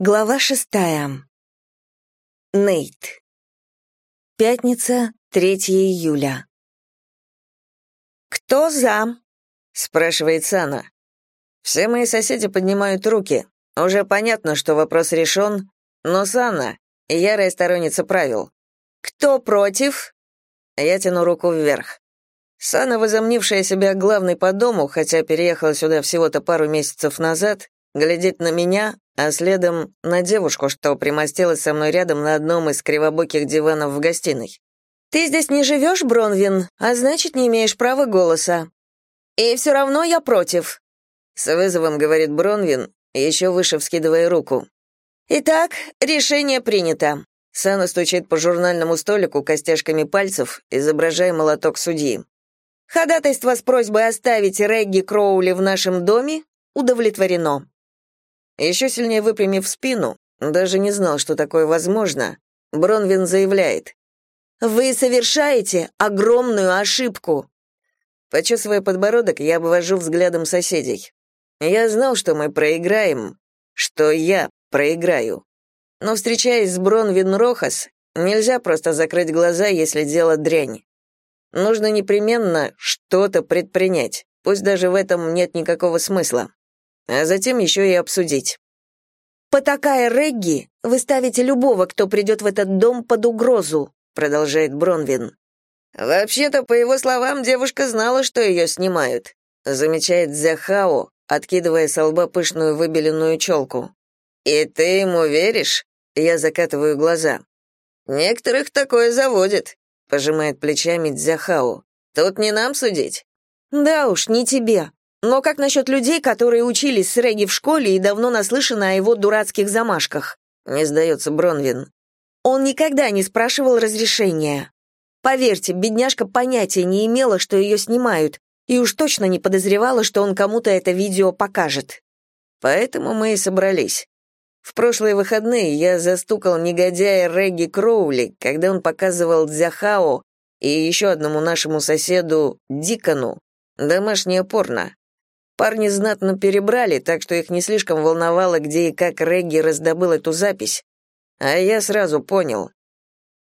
Глава шестая. Нейт. Пятница, 3 июля. «Кто за?» — спрашивает Сана. Все мои соседи поднимают руки. Уже понятно, что вопрос решен, но Сана — ярая сторонница правил. «Кто против?» Я тяну руку вверх. Сана, возомнившая себя главной по дому, хотя переехала сюда всего-то пару месяцев назад, глядит на меня, а следом на девушку, что примостилась со мной рядом на одном из кривобоких диванов в гостиной. «Ты здесь не живешь, Бронвин, а значит, не имеешь права голоса. И все равно я против», — с вызовом говорит Бронвин, еще выше вскидывая руку. «Итак, решение принято». Сана стучит по журнальному столику костяшками пальцев, изображая молоток судьи. Ходатайство с просьбой оставить Регги Кроули в нашем доме удовлетворено. Еще сильнее выпрямив спину, даже не знал, что такое возможно, Бронвин заявляет. «Вы совершаете огромную ошибку!» Почесывая подбородок, я обвожу взглядом соседей. Я знал, что мы проиграем, что я проиграю. Но, встречаясь с Бронвин Рохас, нельзя просто закрыть глаза, если дело дрянь. Нужно непременно что-то предпринять, пусть даже в этом нет никакого смысла а затем еще и обсудить. «Потакая Регги, вы ставите любого, кто придет в этот дом, под угрозу», продолжает Бронвин. «Вообще-то, по его словам, девушка знала, что ее снимают», замечает Зяхао, откидывая с лба пышную выбеленную челку. «И ты ему веришь?» Я закатываю глаза. «Некоторых такое заводит», — пожимает плечами Дзяхао. «Тут не нам судить». «Да уж, не тебе. Но как насчет людей, которые учились с Регги в школе и давно наслышаны о его дурацких замашках? Не сдается Бронвин. Он никогда не спрашивал разрешения. Поверьте, бедняжка понятия не имела, что ее снимают, и уж точно не подозревала, что он кому-то это видео покажет. Поэтому мы и собрались. В прошлые выходные я застукал негодяя Регги Кроули, когда он показывал Дзяхао и еще одному нашему соседу Дикону домашнее порно. Парни знатно перебрали, так что их не слишком волновало, где и как Регги раздобыл эту запись. А я сразу понял.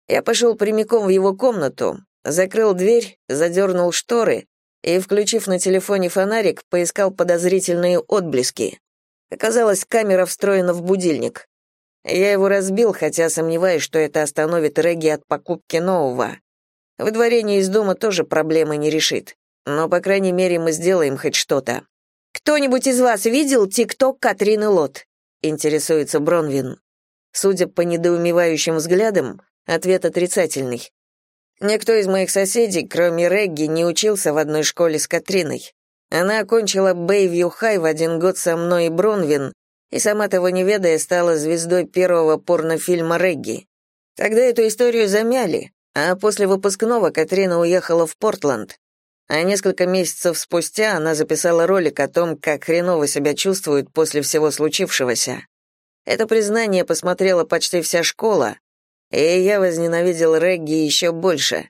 Я пошел прямиком в его комнату, закрыл дверь, задернул шторы и, включив на телефоне фонарик, поискал подозрительные отблески. Оказалось, камера встроена в будильник. Я его разбил, хотя сомневаюсь, что это остановит Регги от покупки нового. Выдворение из дома тоже проблемы не решит. Но, по крайней мере, мы сделаем хоть что-то. «Кто-нибудь из вас видел тикток Катрины Лот?» — интересуется Бронвин. Судя по недоумевающим взглядам, ответ отрицательный. Никто из моих соседей, кроме Регги, не учился в одной школе с Катриной. Она окончила Бэйвью Хай в один год со мной и Бронвин, и сама того не ведая стала звездой первого порнофильма Регги. Тогда эту историю замяли, а после выпускного Катрина уехала в Портленд. А несколько месяцев спустя она записала ролик о том, как хреново себя чувствует после всего случившегося. Это признание посмотрела почти вся школа, и я возненавидел Регги еще больше.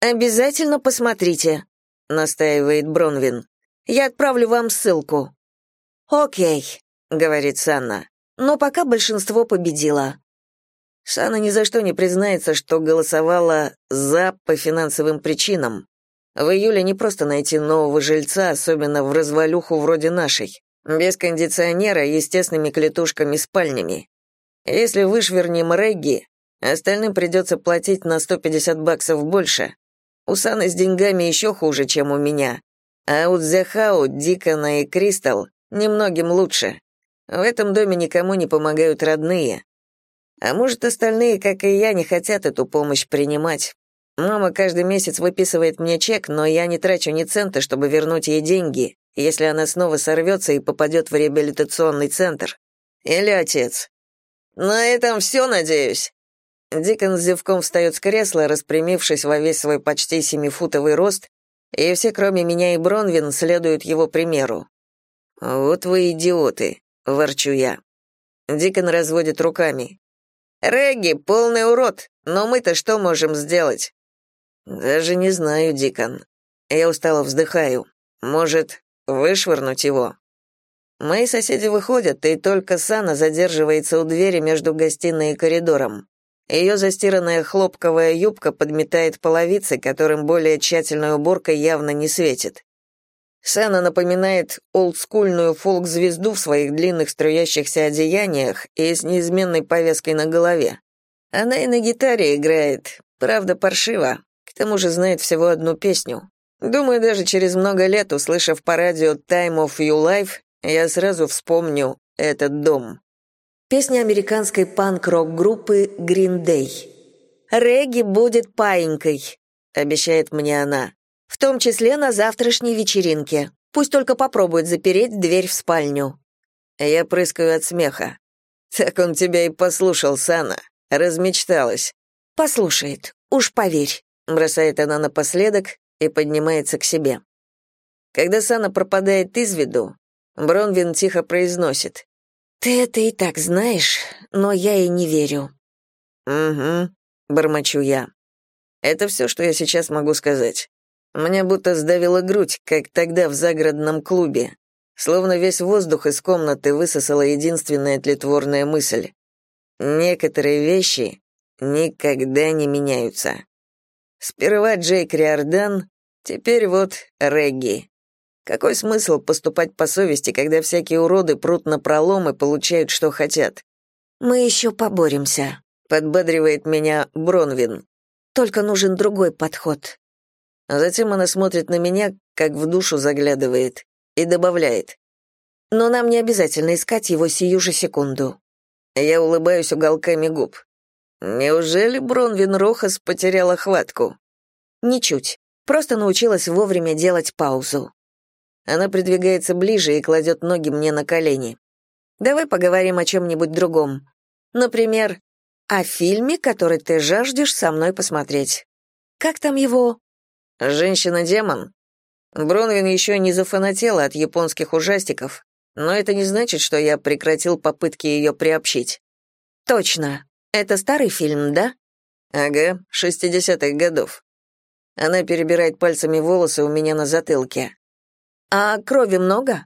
«Обязательно посмотрите», — настаивает Бронвин. «Я отправлю вам ссылку». «Окей», — говорит Санна, «но пока большинство победило». Санна ни за что не признается, что голосовала «за» по финансовым причинам. В июле не просто найти нового жильца, особенно в развалюху вроде нашей. Без кондиционера, естественными клетушками-спальнями. Если вышвернем Регги, остальным придется платить на 150 баксов больше. У Саны с деньгами еще хуже, чем у меня. А у Дзяхау, Дикона и Кристал немногим лучше. В этом доме никому не помогают родные. А может, остальные, как и я, не хотят эту помощь принимать. Мама каждый месяц выписывает мне чек, но я не трачу ни цента, чтобы вернуть ей деньги, если она снова сорвется и попадет в реабилитационный центр. Или отец. На этом все, надеюсь. Дикон с зевком встает с кресла, распрямившись во весь свой почти семифутовый рост, и все, кроме меня и Бронвин, следуют его примеру. «Вот вы идиоты», — ворчу я. Дикон разводит руками. «Регги, полный урод, но мы-то что можем сделать? Даже не знаю, Дикон. Я устало вздыхаю. Может, вышвырнуть его? Мои соседи выходят, и только Сана задерживается у двери между гостиной и коридором. Ее застиранная хлопковая юбка подметает половицы, которым более тщательная уборка явно не светит. Сана напоминает олдскульную фолк-звезду в своих длинных струящихся одеяниях и с неизменной повязкой на голове. Она и на гитаре играет, правда, паршиво, к тому же знает всего одну песню. Думаю, даже через много лет, услышав по радио «Time of Your Life», я сразу вспомню этот дом. Песня американской панк-рок-группы Green Day. «Регги будет паинькой», — обещает мне она в том числе на завтрашней вечеринке. Пусть только попробует запереть дверь в спальню. Я прыскаю от смеха. Так он тебя и послушал, Сана. Размечталась. Послушает, уж поверь, бросает она напоследок и поднимается к себе. Когда Сана пропадает из виду, Бронвин тихо произносит. «Ты это и так знаешь, но я и не верю». «Угу», — бормочу я. «Это все, что я сейчас могу сказать. Мне будто сдавила грудь, как тогда в загородном клубе. Словно весь воздух из комнаты высосала единственная тлетворная мысль. Некоторые вещи никогда не меняются. Сперва Джейк Риордан, теперь вот Регги. Какой смысл поступать по совести, когда всякие уроды прут на пролом и получают, что хотят? «Мы еще поборемся», — подбадривает меня Бронвин. «Только нужен другой подход. А затем она смотрит на меня, как в душу заглядывает, и добавляет. «Но нам не обязательно искать его сию же секунду». Я улыбаюсь уголками губ. Неужели Бронвин Рохас потеряла хватку? Ничуть. Просто научилась вовремя делать паузу. Она придвигается ближе и кладет ноги мне на колени. Давай поговорим о чем-нибудь другом. Например, о фильме, который ты жаждешь со мной посмотреть. Как там его? Женщина-демон? Бронвин еще не зафанатела от японских ужастиков, но это не значит, что я прекратил попытки ее приобщить. Точно. Это старый фильм, да? Ага, шестидесятых годов. Она перебирает пальцами волосы у меня на затылке. А крови много?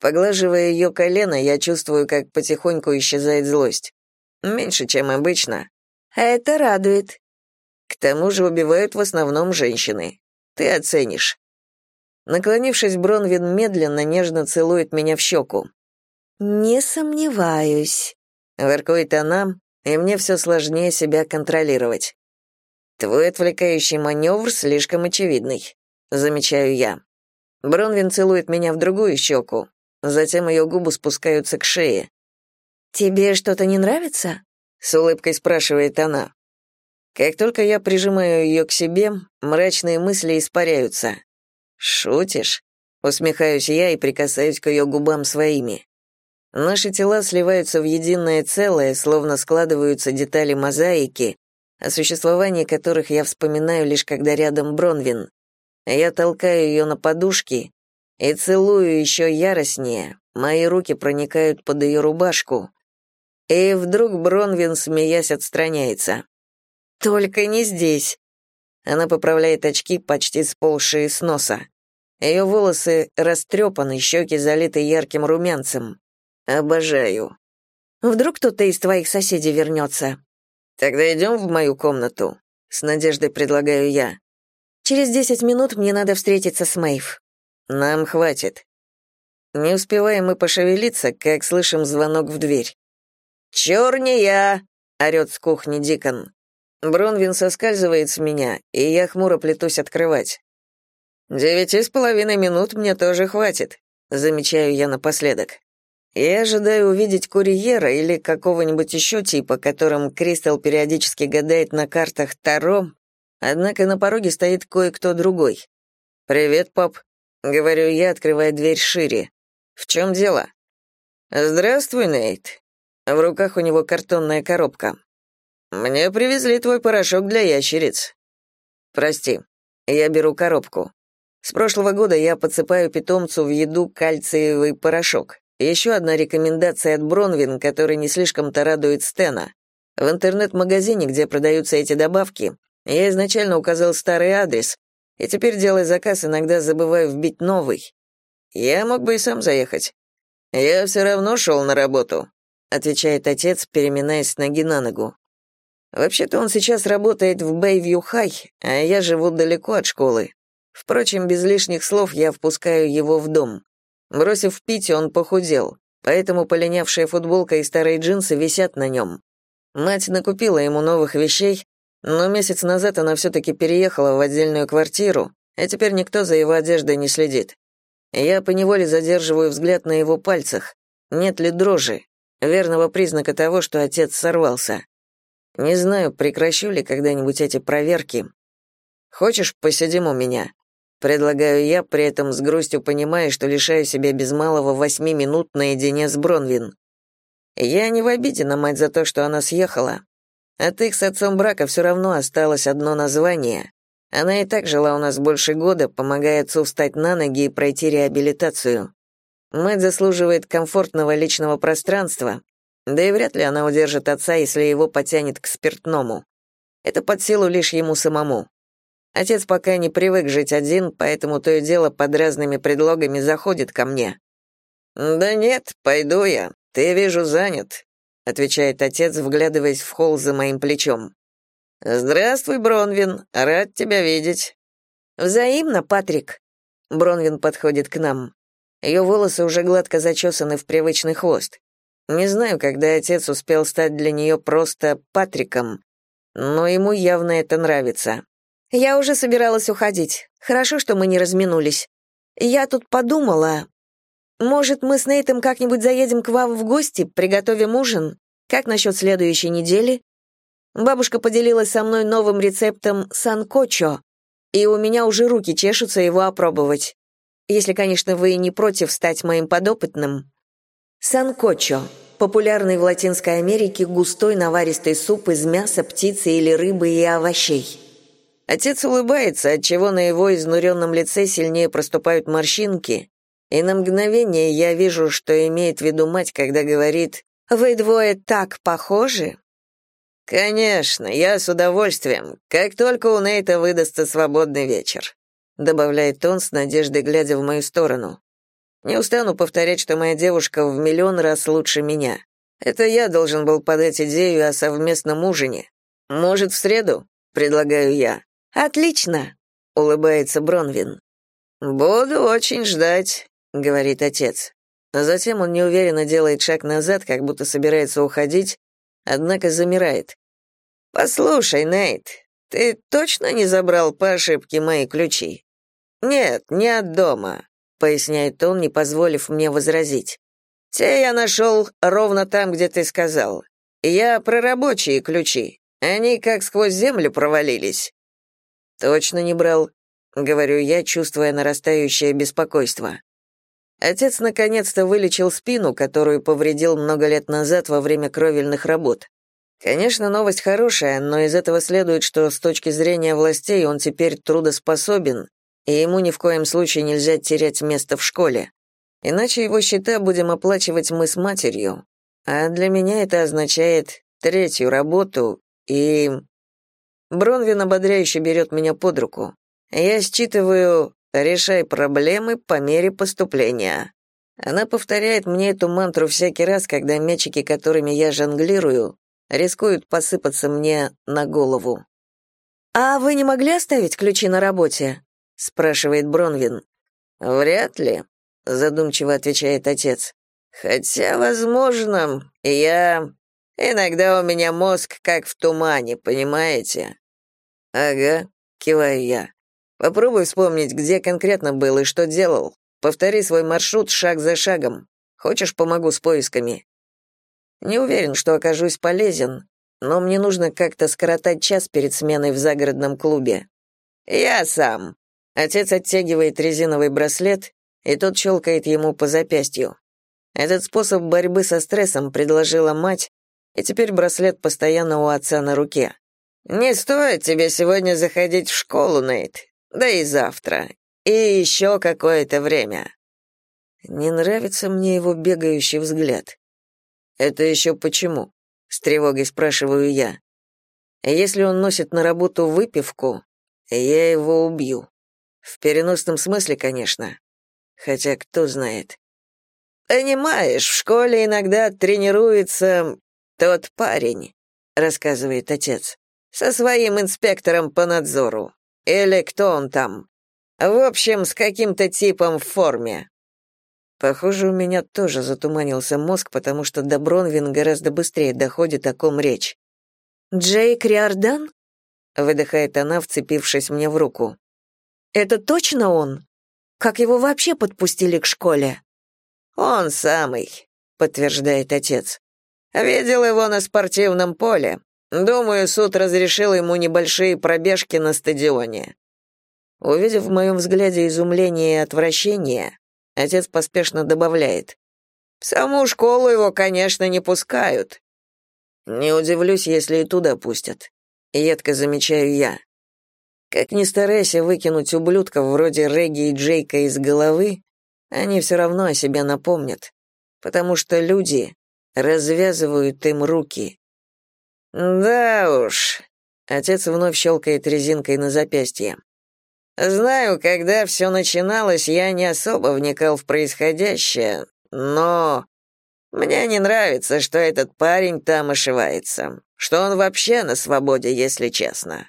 Поглаживая ее колено, я чувствую, как потихоньку исчезает злость. Меньше, чем обычно. Это радует. К тому же убивают в основном женщины. Ты оценишь. Наклонившись, Бронвин медленно, нежно целует меня в щеку. «Не сомневаюсь», — воркует она, и мне все сложнее себя контролировать. «Твой отвлекающий маневр слишком очевидный», — замечаю я. Бронвин целует меня в другую щеку, затем ее губы спускаются к шее. «Тебе что-то не нравится?» — с улыбкой спрашивает она. Как только я прижимаю ее к себе, мрачные мысли испаряются. «Шутишь?» — усмехаюсь я и прикасаюсь к ее губам своими. Наши тела сливаются в единое целое, словно складываются детали мозаики, о существовании которых я вспоминаю лишь когда рядом Бронвин. Я толкаю ее на подушки и целую еще яростнее, мои руки проникают под ее рубашку. И вдруг Бронвин, смеясь, отстраняется. Только не здесь. Она поправляет очки, почти сползшие с носа. Ее волосы растрепаны, щеки залиты ярким румянцем. Обожаю. Вдруг кто-то из твоих соседей вернется. Тогда идем в мою комнату. С надеждой предлагаю я. Через десять минут мне надо встретиться с Мэйв. Нам хватит. Не успеваем мы пошевелиться, как слышим звонок в дверь. «Черния!» — орёт с кухни Дикон. Бронвин соскальзывает с меня, и я хмуро плетусь открывать. «Девяти с половиной минут мне тоже хватит», — замечаю я напоследок. Я ожидаю увидеть курьера или какого-нибудь еще типа, которым Кристал периодически гадает на картах Таро, однако на пороге стоит кое-кто другой. «Привет, пап», — говорю я, открывая дверь шире. «В чем дело?» «Здравствуй, Нейт». В руках у него картонная коробка. Мне привезли твой порошок для ящериц. Прости. Я беру коробку. С прошлого года я подсыпаю питомцу в еду кальциевый порошок. Еще одна рекомендация от Бронвин, который не слишком-то радует Стена. В интернет-магазине, где продаются эти добавки, я изначально указал старый адрес, и теперь, делая заказ, иногда забываю вбить новый. Я мог бы и сам заехать. «Я все равно шел на работу», — отвечает отец, переминаясь с ноги на ногу. «Вообще-то он сейчас работает в Бэйвью-Хай, а я живу далеко от школы. Впрочем, без лишних слов я впускаю его в дом. Бросив пить, он похудел, поэтому полинявшая футболка и старые джинсы висят на нем. Мать накупила ему новых вещей, но месяц назад она все-таки переехала в отдельную квартиру, а теперь никто за его одеждой не следит. Я поневоле задерживаю взгляд на его пальцах. Нет ли дрожи? Верного признака того, что отец сорвался. Не знаю, прекращу ли когда-нибудь эти проверки. Хочешь, посидим у меня? Предлагаю я, при этом с грустью понимая, что лишаю себя без малого восьми минут наедине с Бронвин. Я не в обиде на мать за то, что она съехала. От их с отцом брака все равно осталось одно название. Она и так жила у нас больше года, помогая отцу встать на ноги и пройти реабилитацию. Мать заслуживает комфортного личного пространства, да и вряд ли она удержит отца, если его потянет к спиртному. Это под силу лишь ему самому. Отец пока не привык жить один, поэтому то и дело под разными предлогами заходит ко мне. «Да нет, пойду я. Ты, вижу, занят», — отвечает отец, вглядываясь в холл за моим плечом. «Здравствуй, Бронвин. Рад тебя видеть». «Взаимно, Патрик». Бронвин подходит к нам. Ее волосы уже гладко зачесаны в привычный хвост. Не знаю, когда отец успел стать для нее просто Патриком, но ему явно это нравится. Я уже собиралась уходить. Хорошо, что мы не разминулись. Я тут подумала, может, мы с Нейтом как-нибудь заедем к вам в гости, приготовим ужин? Как насчет следующей недели? Бабушка поделилась со мной новым рецептом санкочо, и у меня уже руки чешутся его опробовать. Если, конечно, вы не против стать моим подопытным. Санкочо — популярный в Латинской Америке густой наваристый суп из мяса, птицы или рыбы и овощей. Отец улыбается, отчего на его изнуренном лице сильнее проступают морщинки, и на мгновение я вижу, что имеет в виду мать, когда говорит «Вы двое так похожи». «Конечно, я с удовольствием, как только у Нейта выдастся свободный вечер», добавляет он с надеждой, глядя в мою сторону. Не устану повторять, что моя девушка в миллион раз лучше меня. Это я должен был подать идею о совместном ужине. Может, в среду? Предлагаю я. Отлично, улыбается Бронвин. Буду очень ждать, говорит отец. Затем он неуверенно делает шаг назад, как будто собирается уходить, однако замирает. Послушай, Нейт, ты точно не забрал по ошибке мои ключи? Нет, не от дома, поясняет он, не позволив мне возразить. Те я нашел ровно там, где ты сказал. Я про рабочие ключи. Они как сквозь землю провалились. Точно не брал, говорю я, чувствуя нарастающее беспокойство. Отец наконец-то вылечил спину, которую повредил много лет назад во время кровельных работ. Конечно, новость хорошая, но из этого следует, что с точки зрения властей он теперь трудоспособен, и ему ни в коем случае нельзя терять место в школе. Иначе его счета будем оплачивать мы с матерью. А для меня это означает третью работу и Бронвин ободряюще берет меня под руку. Я считываю «решай проблемы по мере поступления». Она повторяет мне эту мантру всякий раз, когда мячики, которыми я жонглирую, рискуют посыпаться мне на голову. «А вы не могли оставить ключи на работе?» — спрашивает Бронвин. «Вряд ли», — задумчиво отвечает отец. «Хотя, возможно, я Иногда у меня мозг как в тумане, понимаете? Ага, киваю я. Попробуй вспомнить, где конкретно был и что делал. Повтори свой маршрут шаг за шагом. Хочешь, помогу с поисками? Не уверен, что окажусь полезен, но мне нужно как-то скоротать час перед сменой в загородном клубе. Я сам. Отец оттягивает резиновый браслет, и тот щелкает ему по запястью. Этот способ борьбы со стрессом предложила мать, и теперь браслет постоянно у отца на руке. «Не стоит тебе сегодня заходить в школу, Нейт. Да и завтра. И еще какое-то время». Не нравится мне его бегающий взгляд. «Это еще почему?» — с тревогой спрашиваю я. «Если он носит на работу выпивку, я его убью. В переносном смысле, конечно. Хотя кто знает. Понимаешь, в школе иногда тренируется тот парень, рассказывает отец, со своим инспектором по надзору. Или кто он там? В общем, с каким-то типом в форме. Похоже, у меня тоже затуманился мозг, потому что до Бронвин гораздо быстрее доходит, о ком речь. «Джейк Риордан?» — выдыхает она, вцепившись мне в руку. «Это точно он? Как его вообще подпустили к школе?» «Он самый», — подтверждает отец. «Видел его на спортивном поле. Думаю, суд разрешил ему небольшие пробежки на стадионе». Увидев в моем взгляде изумление и отвращение, отец поспешно добавляет. «В саму школу его, конечно, не пускают». «Не удивлюсь, если и туда пустят», — едко замечаю я. Как ни старайся выкинуть ублюдков вроде Регги и Джейка из головы, они все равно о себе напомнят, потому что люди развязывают им руки. Да уж. Отец вновь щелкает резинкой на запястье. Знаю, когда все начиналось, я не особо вникал в происходящее, но мне не нравится, что этот парень там ошивается, что он вообще на свободе, если честно.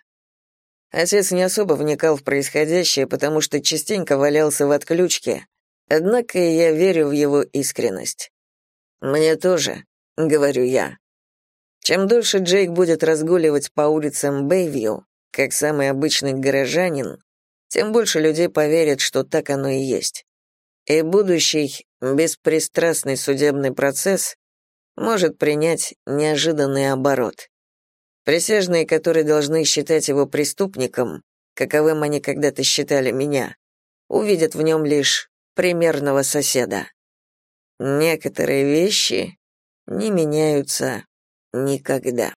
Отец не особо вникал в происходящее, потому что частенько валялся в отключке, однако я верю в его искренность. «Мне тоже», — говорю я. Чем дольше Джейк будет разгуливать по улицам Бэйвью, как самый обычный горожанин, тем больше людей поверят, что так оно и есть. И будущий беспристрастный судебный процесс может принять неожиданный оборот. Присяжные, которые должны считать его преступником, каковым они когда-то считали меня, увидят в нем лишь примерного соседа. Некоторые вещи не меняются никогда.